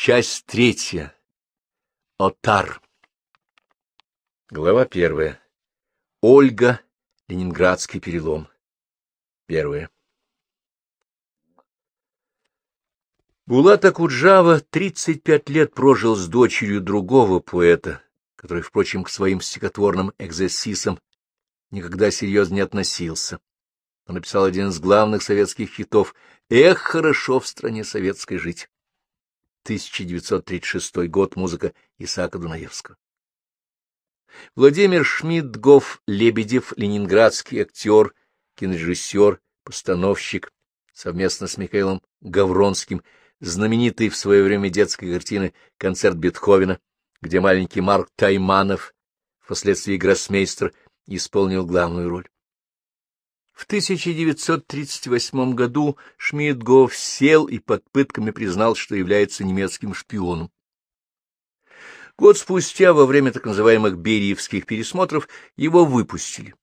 Часть третья. Отар. Глава первая. Ольга. Ленинградский перелом. Первое. Булат Акуджава 35 лет прожил с дочерью другого поэта, который, впрочем, к своим стихотворным экзерсисам никогда серьезно не относился. Он написал один из главных советских хитов «Эх, хорошо в стране советской жить». 1936 год, музыка Исаака Дунаевского. Владимир Шмидтгоф Лебедев, ленинградский актер, кинорежиссер, постановщик, совместно с Михаилом Гавронским, знаменитый в свое время детской картины «Концерт Бетховена», где маленький Марк Тайманов, впоследствии гроссмейстер, исполнил главную роль. В 1938 году Шмидтгоф сел и под пытками признал, что является немецким шпионом. Год спустя, во время так называемых Бериевских пересмотров, его выпустили.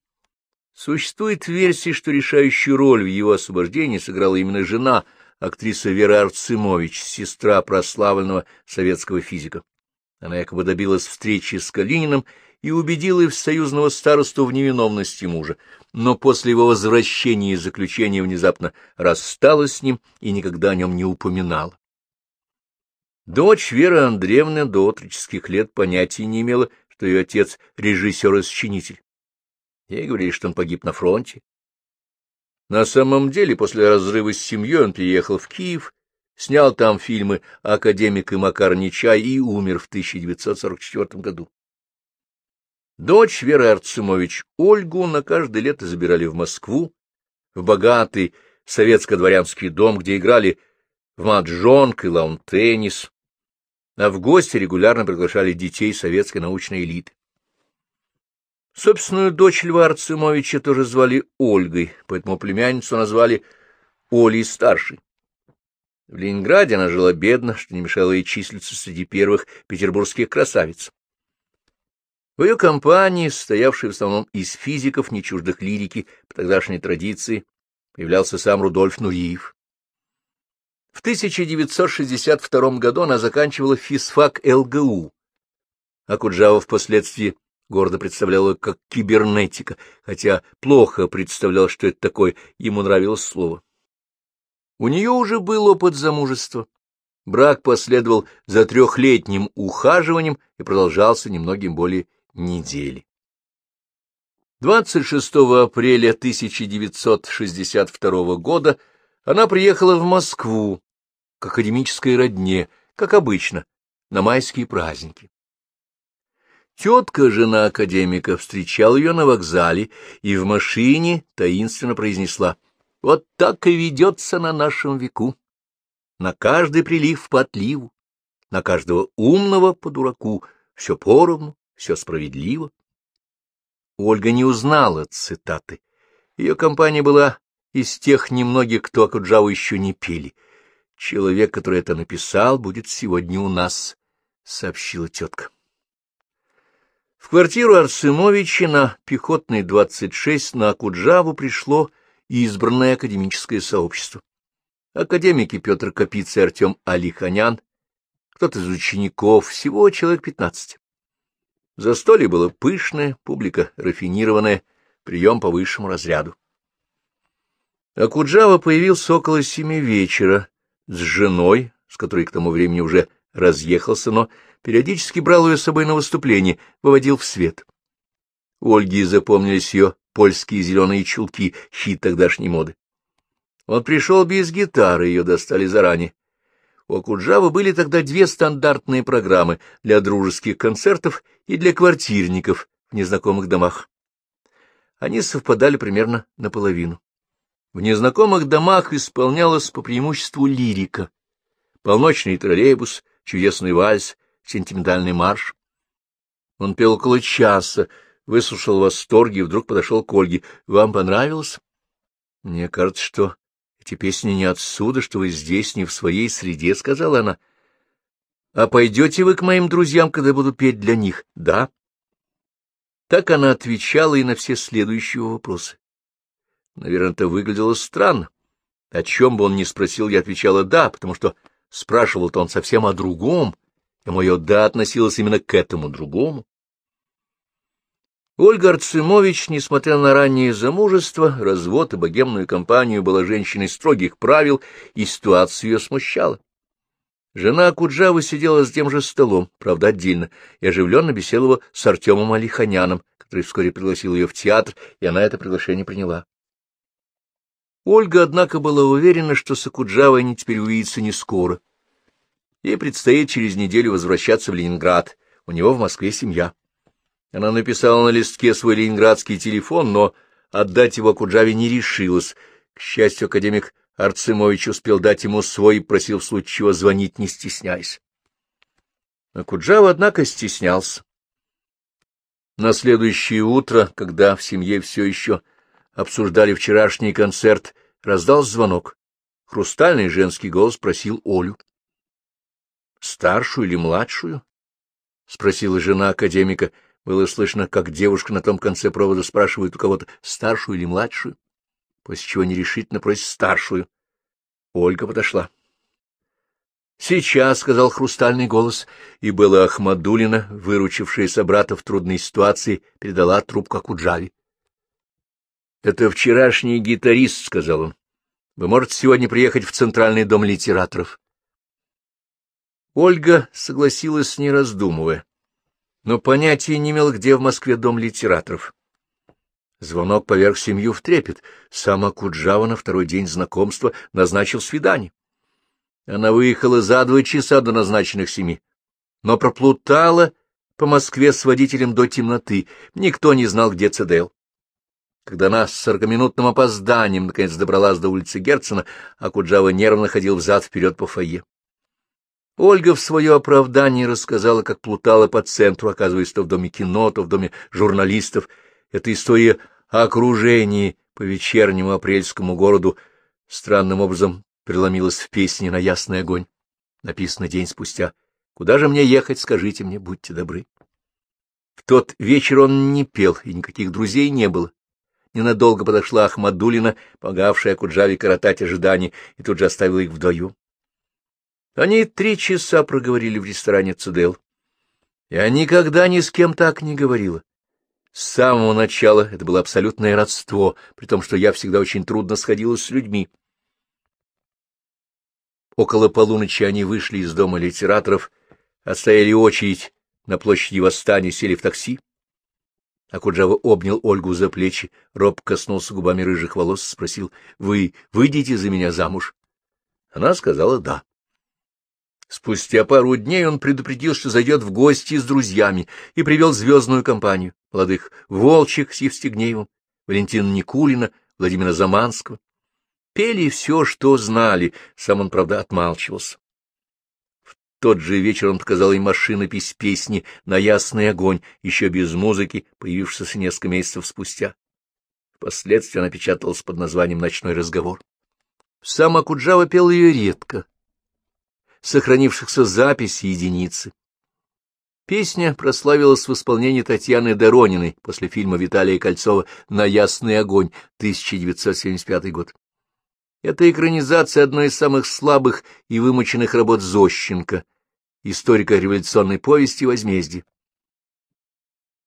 Существует версия, что решающую роль в его освобождении сыграла именно жена, актриса Вера Арцимович, сестра прославленного советского физика. Она якобы добилась встречи с Калининым и убедила в союзного старосту в невиновности мужа, но после его возвращения из заключения внезапно рассталась с ним и никогда о нем не упоминала. Дочь Вера Андреевна до отроческих лет понятия не имела, что ее отец — режиссер и сочинитель. Ей говорили, что он погиб на фронте. На самом деле, после разрыва с семьей он приехал в Киев, снял там фильмы «Академик» и «Макар Нечай» и умер в 1944 году. Дочь Веры Арцумович Ольгу на каждое лето забирали в Москву, в богатый советско-дворянский дом, где играли в маджонг и лаун-теннис, а в гости регулярно приглашали детей советской научной элиты. Собственную дочь Льва Арцумовича тоже звали Ольгой, поэтому племянницу назвали Олей Старшей. В Ленинграде она жила бедно, что не мешало ей числиться среди первых петербургских красавиц. В ее компании, состоявшей в основном из физиков, не чуждых лирики по тогдашней традиции, появлялся сам Рудольф Нуриев. В 1962 году она заканчивала физфак ЛГУ, а Куджава впоследствии гордо представляла как кибернетика, хотя плохо представлял, что это такое, ему нравилось слово. У нее уже был опыт замужества. Брак последовал за трехлетним ухаживанием и продолжался немногим более недели. 26 апреля 1962 года она приехала в Москву к академической родне, как обычно, на майские праздники. Тетка, жена академика, встречала ее на вокзале и в машине таинственно произнесла «Вот так и ведется на нашем веку. На каждый прилив по отливу, на каждого умного по дураку, все поровну, все справедливо. Ольга не узнала цитаты. Ее компания была из тех немногих, кто Акуджаву еще не пели. Человек, который это написал, будет сегодня у нас, — сообщила тетка. В квартиру Арсымовича на Пехотной, 26, на Акуджаву пришло избранное академическое сообщество. Академики Петр Капица и Артем Алиханян, кто-то из учеников, всего человек пятнадцать. Застолье было пышное, публика рафинированная, прием по высшему разряду. Акуджава появился около семи вечера с женой, с которой к тому времени уже разъехался, но периодически брал ее с собой на выступление, выводил в свет. Ольге запомнились ее польские зеленые чулки, хит тогдашней моды. Он пришел без гитары, ее достали заранее. У Акуджавы были тогда две стандартные программы для дружеских концертов и для квартирников в незнакомых домах. Они совпадали примерно наполовину. В незнакомых домах исполнялась по преимуществу лирика. Полночный троллейбус, чудесный вальс, сентиментальный марш. Он пел около часа, выслушал восторги и вдруг подошел к Ольге. — Вам понравилось? — Мне кажется, что эти песни не отсюда, что вы здесь, не в своей среде, — сказала она. — А пойдете вы к моим друзьям, когда буду петь для них? — Да. Так она отвечала и на все следующие вопросы. Наверное, это выглядело странно. О чем бы он ни спросил, я отвечала «да», потому что спрашивал-то он совсем о другом, и мое «да» относилось именно к этому другому. Ольга Арцемович, несмотря на раннее замужество, развод и богемную компанию, была женщиной строгих правил, и ситуация ее смущала. Жена Куджавы сидела за тем же столом, правда, отдельно, и оживленно беседовала с Артемом Алиханяном, который вскоре пригласил ее в театр, и она это приглашение приняла. Ольга, однако, была уверена, что с Акуджавой они теперь увидятся не скоро. Ей предстоит через неделю возвращаться в Ленинград, у него в Москве семья. Она написала на листке свой ленинградский телефон, но отдать его Куджаве не решилась. К счастью, академик Арцемович успел дать ему свой и просил в случае чего звонить, не стесняясь. А Куджава, однако, стеснялся. На следующее утро, когда в семье все еще обсуждали вчерашний концерт, раздался звонок. Хрустальный женский голос просил Олю. — Старшую или младшую? — спросила жена академика, было слышно, как девушка на том конце провода спрашивает у кого-то старшую или младшую, после чего нерешительно просит старшую. Ольга подошла. «Сейчас», — сказал хрустальный голос, и была Ахмадулина, выручившая собрата в трудной ситуации, передала трубку Акуджаве. «Это вчерашний гитарист», — сказал он. «Вы можете сегодня приехать в Центральный дом литераторов». Ольга согласилась, не раздумывая но понятия не имел, где в Москве дом литераторов. Звонок поверх семью в трепет. Сама Куджава на второй день знакомства назначил свидание. Она выехала за два часа до назначенных семи, но проплутала по Москве с водителем до темноты. Никто не знал, где Цедел. Когда она с сорокаминутным опозданием наконец добралась до улицы Герцена, а Куджава нервно ходил взад-вперед по фойе. Ольга в свое оправдание рассказала, как плутала по центру, оказываясь то в доме кино, то в доме журналистов. Эта история о окружении по вечернему апрельскому городу странным образом преломилась в песне на ясный огонь, написано день спустя. «Куда же мне ехать, скажите мне, будьте добры». В тот вечер он не пел, и никаких друзей не было. Ненадолго подошла Ахмадулина, помогавшая Куджаве коротать ожидания, и тут же оставила их вдвоем. Они три часа проговорили в ресторане Цудел. Я никогда ни с кем так не говорила. С самого начала это было абсолютное родство, при том, что я всегда очень трудно сходила с людьми. Около полуночи они вышли из дома литераторов, отстояли очередь на площади Восстания, сели в такси. Акуджава обнял Ольгу за плечи, роб коснулся губами рыжих волос, спросил, «Вы выйдете за меня замуж?» Она сказала «да». Спустя пару дней он предупредил, что зайдет в гости с друзьями, и привел звездную компанию молодых Волчек с Евстигнеевым, Валентина Никулина, Владимира Заманского. Пели все, что знали, сам он, правда, отмалчивался. В тот же вечер он показал им машинопись песни «На ясный огонь», еще без музыки, появившейся несколько месяцев спустя. Впоследствии она печаталась под названием «Ночной разговор». Сам Акуджава пел ее редко, сохранившихся записей единицы. Песня прославилась в исполнении Татьяны Дорониной после фильма Виталия Кольцова «На ясный огонь» 1975 год. Это экранизация одной из самых слабых и вымученных работ Зощенко, историка революционной повести «Возмездие».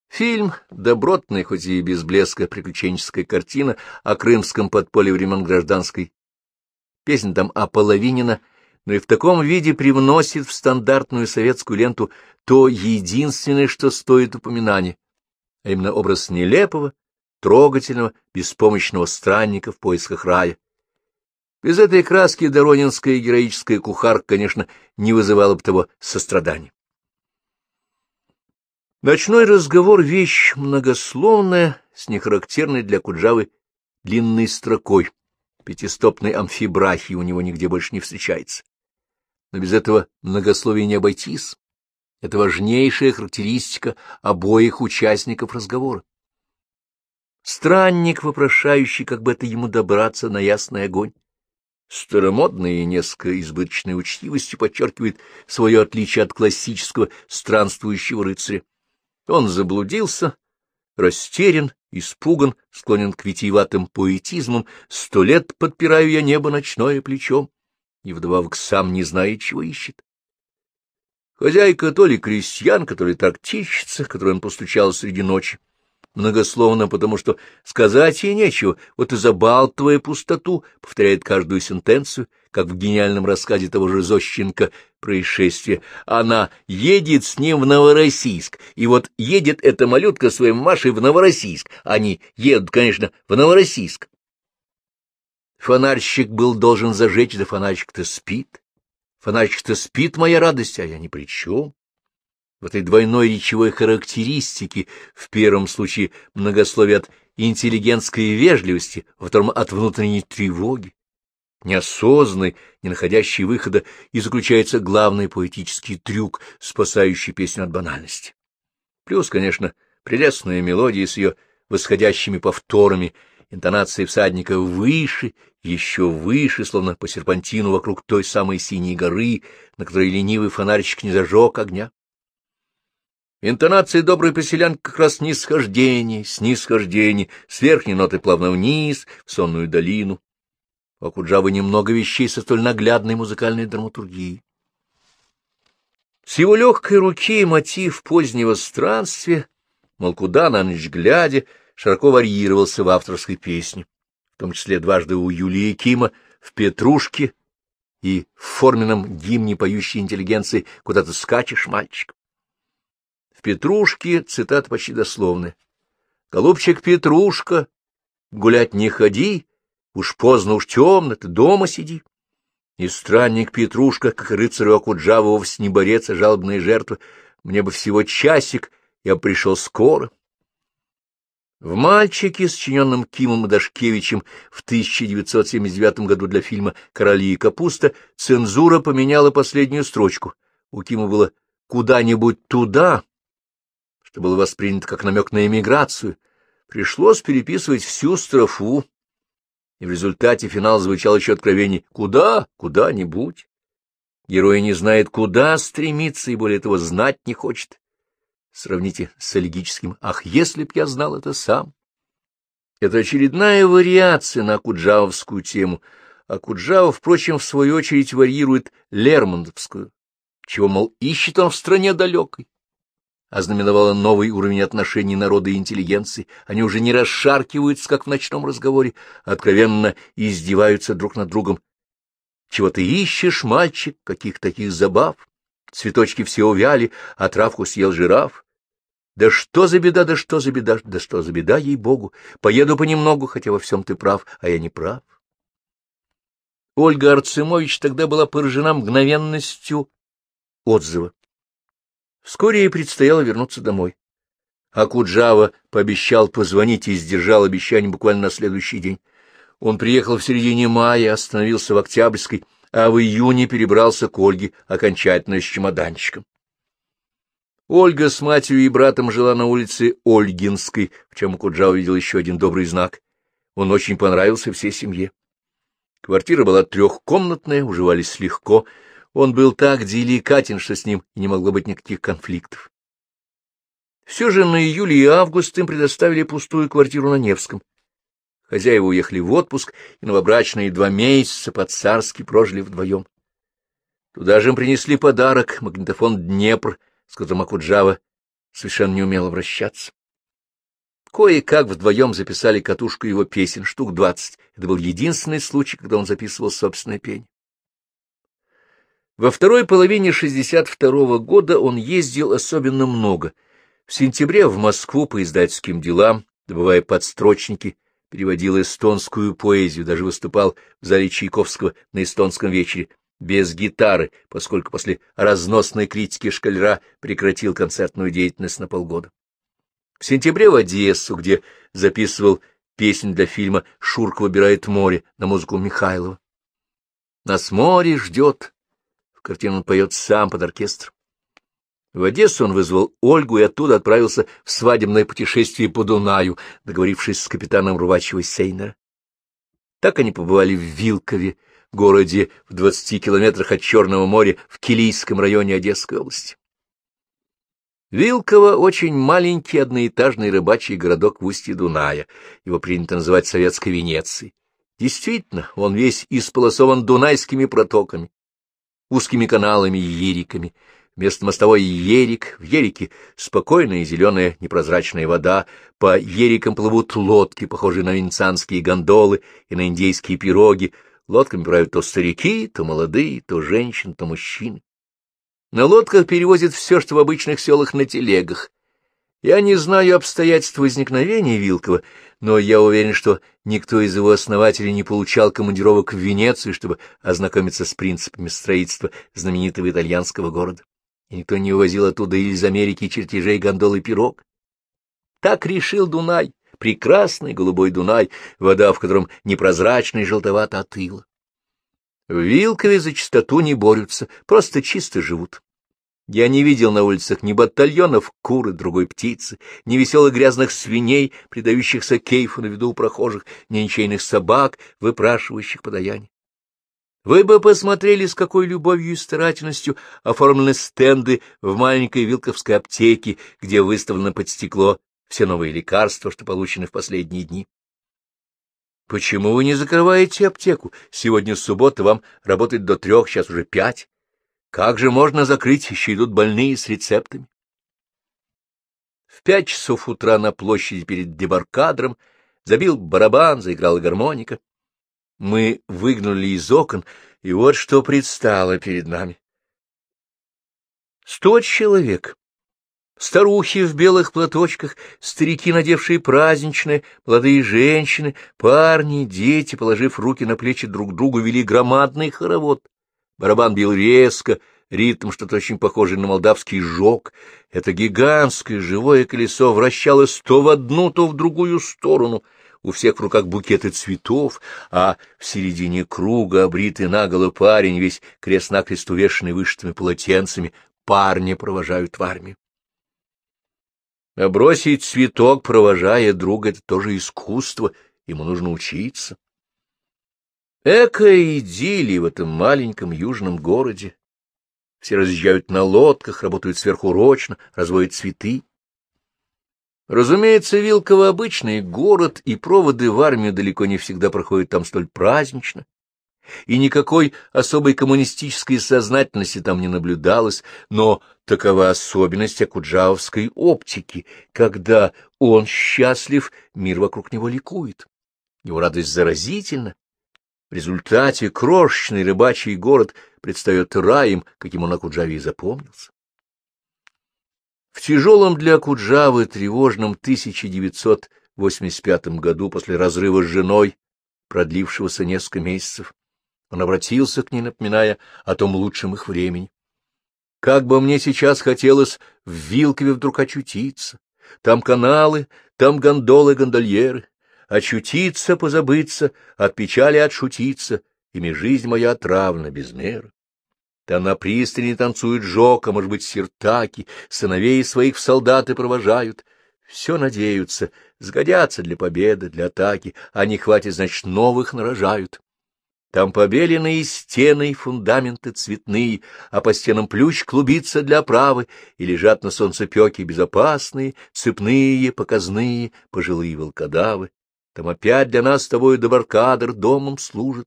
Фильм — добротная, хоть и без блеска, приключенческая картина о крымском подполье времен гражданской. Песня там ополовинена — но и в таком виде привносит в стандартную советскую ленту то единственное, что стоит упоминания, а именно образ нелепого, трогательного, беспомощного странника в поисках рая. Без этой краски доронинская героическая кухарка, конечно, не вызывала бы того сострадания. Ночной разговор — вещь многословная, с нехарактерной для Куджавы длинной строкой. Пятистопной амфибрахии у него нигде больше не встречается но без этого многословия не обойтись. Это важнейшая характеристика обоих участников разговора. Странник, вопрошающий, как бы это ему добраться на ясный огонь. Старомодная и несколько избыточной учтивостью подчеркивает свое отличие от классического странствующего рыцаря. Он заблудился, растерян, испуган, склонен к витиеватым поэтизмам, сто лет подпираю я небо ночное плечом. И вдобавок сам не знает, чего ищет. Хозяйка то ли крестьян, который так тищется, который он постучал среди ночи, многословно, потому что сказать ей нечего, вот и забалтывая пустоту, повторяет каждую сентенцию, как в гениальном рассказе того же Зощенко происшествие. Она едет с ним в Новороссийск, и вот едет эта малютка своим Машей в Новороссийск. Они едут, конечно, в Новороссийск. Фонарщик был должен зажечь, да фонарщик-то спит. Фонарщик-то спит, моя радость, а я ни при чем. В этой двойной речевой характеристике, в первом случае многословие от интеллигентской вежливости, во втором от внутренней тревоги, неосознанной, не находящей выхода, и заключается главный поэтический трюк, спасающий песню от банальности. Плюс, конечно, прелестная мелодия с ее восходящими повторами — интонации всадника выше, еще выше, словно по серпантину вокруг той самой синей горы, на которой ленивый фонарщик не зажег огня. Интонации доброй поселянки как раз нисхождение, снисхождение, с верхней ноты плавно вниз, в сонную долину. У Акуджавы немного вещей со столь наглядной музыкальной драматургией. С его легкой руки мотив позднего странствия, мол, куда на ночь глядя, широко варьировался в авторской песне, в том числе дважды у Юлии Кима в «Петрушке» и в форменном гимне поющей интеллигенции «Куда ты скачешь, мальчик?». В «Петрушке» цитата почти дословная. «Голубчик Петрушка, гулять не ходи, уж поздно, уж темно, ты дома сиди». И странник Петрушка, как рыцарю Акуджава, вовсе не борец, а жалобная жертва. Мне бы всего часик, я пришел скоро. В «Мальчике», сочиненном Кимом Дашкевичем в 1979 году для фильма «Короли и капуста», цензура поменяла последнюю строчку. У Кима было «куда-нибудь туда», что было воспринято как намек на эмиграцию. Пришлось переписывать всю строфу, и в результате финал звучал еще откровеннее «куда? Куда-нибудь». Герой не знает, куда стремиться, и более того, знать не хочет. Сравните с элегическим «Ах, если б я знал это сам!» Это очередная вариация на куджавовскую тему, а Куджава, впрочем, в свою очередь варьирует Лермонтовскую, чего, мол, ищет он в стране далекой. Ознаменовала новый уровень отношений народа и интеллигенции. Они уже не расшаркиваются, как в ночном разговоре, а откровенно издеваются друг над другом. Чего ты ищешь, мальчик, каких таких забав? Цветочки все увяли, а травку съел жираф. Да что за беда, да что за беда, да что за беда, ей-богу. Поеду понемногу, хотя во всем ты прав, а я не прав. Ольга Арцемович тогда была поражена мгновенностью отзыва. Вскоре ей предстояло вернуться домой. А Куджава пообещал позвонить и сдержал обещание буквально на следующий день. Он приехал в середине мая, остановился в Октябрьской, а в июне перебрался к Ольге окончательно с чемоданчиком. Ольга с матерью и братом жила на улице Ольгинской, в чем Куджа увидел еще один добрый знак. Он очень понравился всей семье. Квартира была трехкомнатная, уживались легко. Он был так деликатен, что с ним не могло быть никаких конфликтов. Все же на июль и август им предоставили пустую квартиру на Невском. Хозяева уехали в отпуск, и новобрачные два месяца по-царски прожили вдвоем. Туда же им принесли подарок — магнитофон «Днепр», с которым Акуджава совершенно не умел обращаться. Кое-как вдвоем записали катушку его песен, штук двадцать. Это был единственный случай, когда он записывал собственное пение. Во второй половине 62-го года он ездил особенно много. В сентябре в Москву по издательским делам, добывая подстрочники, переводил эстонскую поэзию, даже выступал в зале Чайковского на эстонском вечере без гитары, поскольку после разносной критики шкалера прекратил концертную деятельность на полгода. В сентябре в Одессу, где записывал песнь для фильма «Шурка выбирает море» на музыку Михайлова. «Нас море ждет», в картину он поет сам под оркестр. В Одессу он вызвал Ольгу и оттуда отправился в свадебное путешествие по Дунаю, договорившись с капитаном Рувачева Сейнера. Так они побывали в Вилкове, городе в двадцати километрах от Черного моря в Килийском районе Одесской области. Вилково — очень маленький одноэтажный рыбачий городок в устье Дуная, его принято называть Советской Венецией. Действительно, он весь исполосован дунайскими протоками, узкими каналами и ериками. Вместо мостовой ерик, в ерике спокойная зеленая непрозрачная вода, по ерикам плывут лодки, похожие на венецианские гондолы и на индейские пироги. Лодками правят то старики, то молодые, то женщины, то мужчины. На лодках перевозят все, что в обычных селах на телегах. Я не знаю обстоятельств возникновения Вилкова, но я уверен, что никто из его основателей не получал командировок в Венецию, чтобы ознакомиться с принципами строительства знаменитого итальянского города. И никто не увозил оттуда из Америки чертежей гондолы пирог. Так решил Дунай, прекрасный голубой Дунай, вода в котором непрозрачная и желтовато от ила. В Вилкове за чистоту не борются, просто чисто живут. Я не видел на улицах ни батальонов куры, другой птицы, ни веселых грязных свиней, предающихся кейфу на виду у прохожих, ни ничейных собак, выпрашивающих подаяние. Вы бы посмотрели, с какой любовью и старательностью оформлены стенды в маленькой вилковской аптеке, где выставлено под стекло все новые лекарства, что получены в последние дни. Почему вы не закрываете аптеку? Сегодня суббота, вам работать до трех, сейчас уже пять. Как же можно закрыть, еще идут больные с рецептами? В пять часов утра на площади перед дебаркадром забил барабан, заиграла гармоника. Мы выгнули из окон, и вот что предстало перед нами. Сто человек. Старухи в белых платочках, старики, надевшие праздничные, молодые женщины, парни, дети, положив руки на плечи друг другу, вели громадный хоровод. Барабан бил резко, ритм что-то очень похожее на молдавский жог. Это гигантское живое колесо вращалось то в одну, то в другую сторону. У всех в руках букеты цветов, а в середине круга обритый наголо парень, весь крест-накрест увешанный вышитыми полотенцами, парня провожают в армию. А бросить цветок, провожая друга, — это тоже искусство, ему нужно учиться. Эко-идиллия в этом маленьком южном городе. Все разъезжают на лодках, работают сверхурочно, разводят цветы. Разумеется, Вилково — обычный город, и проводы в армию далеко не всегда проходят там столь празднично. И никакой особой коммунистической сознательности там не наблюдалось, но такова особенность акуджавской оптики. Когда он счастлив, мир вокруг него ликует. Его радость заразительна, в результате крошечный рыбачий город предстает раем, каким он Акуджаве и запомнился. В тяжелом для Акуджавы тревожном 1985 году после разрыва с женой, продлившегося несколько месяцев, он обратился к ней, напоминая о том лучшем их времени. Как бы мне сейчас хотелось в Вилкове вдруг очутиться. Там каналы, там гондолы, гондольеры очутиться, позабыться, от печали отшутиться, ими жизнь моя отравлена без меры. Там на пристани танцуют жок, а, может быть, сиртаки, сыновей своих в солдаты провожают. Все надеются, сгодятся для победы, для атаки, а не хватит, значит, новых нарожают. Там побеленные стены и фундаменты цветные, а по стенам плющ клубится для оправы, и лежат на солнцепеке безопасные, цепные, показные, пожилые волкодавы. Там опять для нас с тобой добаркадр домом служит.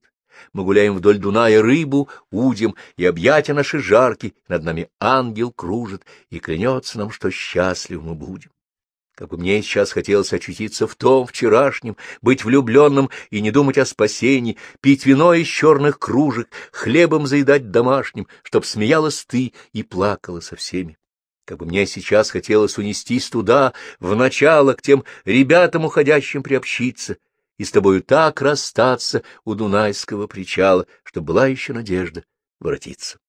Мы гуляем вдоль Дуная рыбу, удим, и объятия наши жарки, над нами ангел кружит, и клянется нам, что счастливы мы будем. Как бы мне сейчас хотелось очутиться в том вчерашнем, быть влюбленным и не думать о спасении, пить вино из черных кружек, хлебом заедать домашним, чтоб смеялась ты и плакала со всеми. Как бы мне сейчас хотелось унестись туда, в начало, к тем ребятам, уходящим приобщиться, и с тобою так расстаться у Дунайского причала, что была еще надежда воротиться.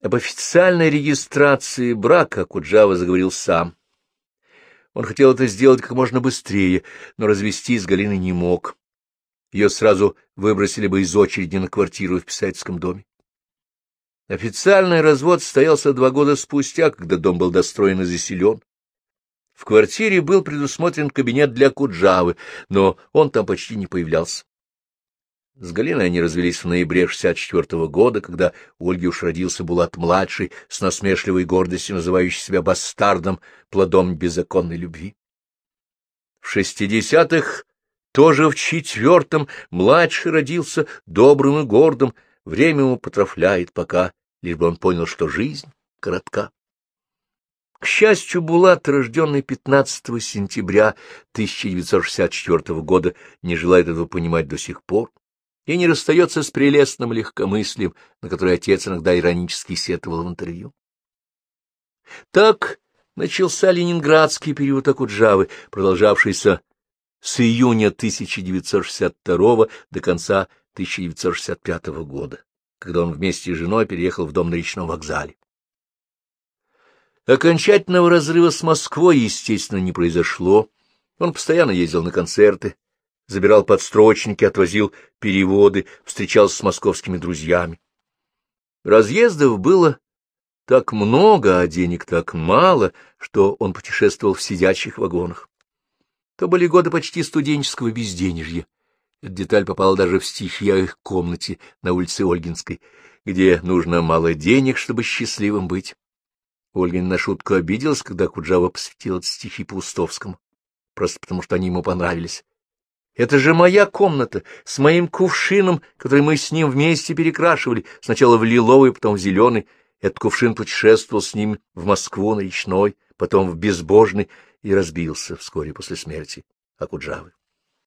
Об официальной регистрации брака Куджава заговорил сам. Он хотел это сделать как можно быстрее, но развестись с Галиной не мог. Ее сразу выбросили бы из очереди на квартиру в писательском доме. Официальный развод состоялся два года спустя, когда дом был достроен и заселен. В квартире был предусмотрен кабинет для Куджавы, но он там почти не появлялся. С Галиной они развелись в ноябре 64 -го года, когда у Ольги уж родился Булат-младший, с насмешливой гордостью называющий себя бастардом, плодом беззаконной любви. В шестидесятых Тоже в четвертом младший родился добрым и гордым, время ему потрафляет пока, лишь бы он понял, что жизнь коротка. К счастью, Булат, рожденный 15 сентября 1964 года, не желает этого понимать до сих пор и не расстается с прелестным легкомыслием, на которое отец иногда иронически сетовал в интервью. Так начался ленинградский период Акуджавы, продолжавшийся с июня 1962 до конца 1965 года, когда он вместе с женой переехал в дом на речном вокзале. Окончательного разрыва с Москвой, естественно, не произошло. Он постоянно ездил на концерты, забирал подстрочники, отвозил переводы, встречался с московскими друзьями. Разъездов было так много, а денег так мало, что он путешествовал в сидячих вагонах. То были годы почти студенческого безденежья. Эта деталь попала даже в стихи о их комнате на улице Ольгинской, где нужно мало денег, чтобы счастливым быть. Ольгин на шутку обиделась, когда Куджава посвятил эти стихи Паустовскому, просто потому что они ему понравились. Это же моя комната с моим кувшином, который мы с ним вместе перекрашивали, сначала в лиловый, потом в зеленый. Этот кувшин путешествовал с ним в Москву на речной, потом в безбожный и разбился вскоре после смерти Акуджавы.